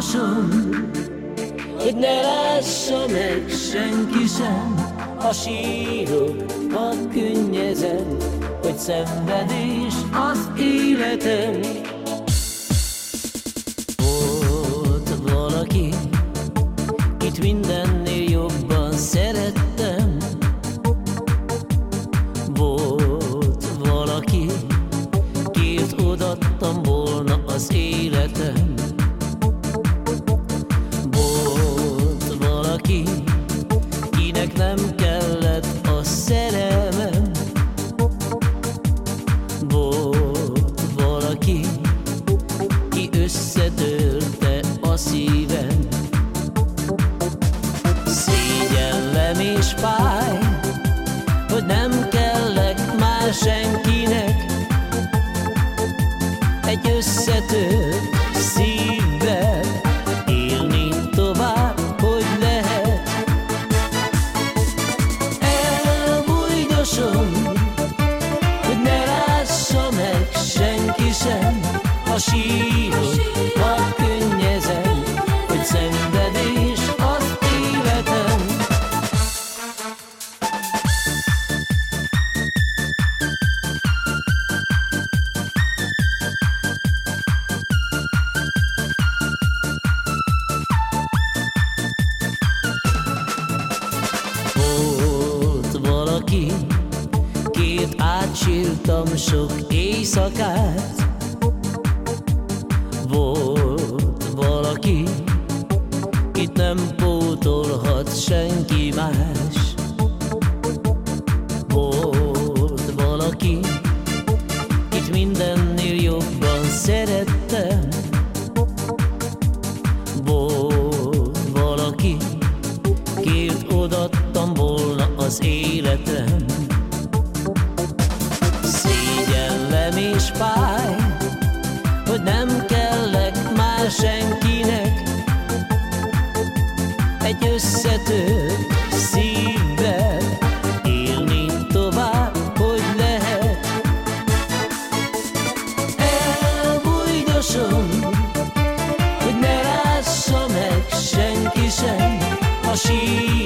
bújdosom, hogy ne lássa meg senki sem, ha sírok, ha könnyezem, hogy szenvedés az életem. Volt valaki, kit mindennél jobban szerettem, Volt valaki, kiért odattam volna az életem, valaki, kinek nem kellett a szerelmem, Volt valaki, ki összetörte a szívem, Szégyellem és fáj, hogy nem kellek már senkinek. Egy összetört Elbújdosom, hogy ne lássa meg senki sem Ha sírok, két átsírtam sok éjszakát. Volt valaki, kit nem pótolhat senki más. Volt valaki, kit mindennél jobban szerettem. Volt valaki, Kért odattam volna az életem és fáj Hogy nem kellek már senkinek. Egy összetört szívvel Élni tovább, hogy lehet. Elbújdosom hogy ne lássa meg senki sem, ha sírok,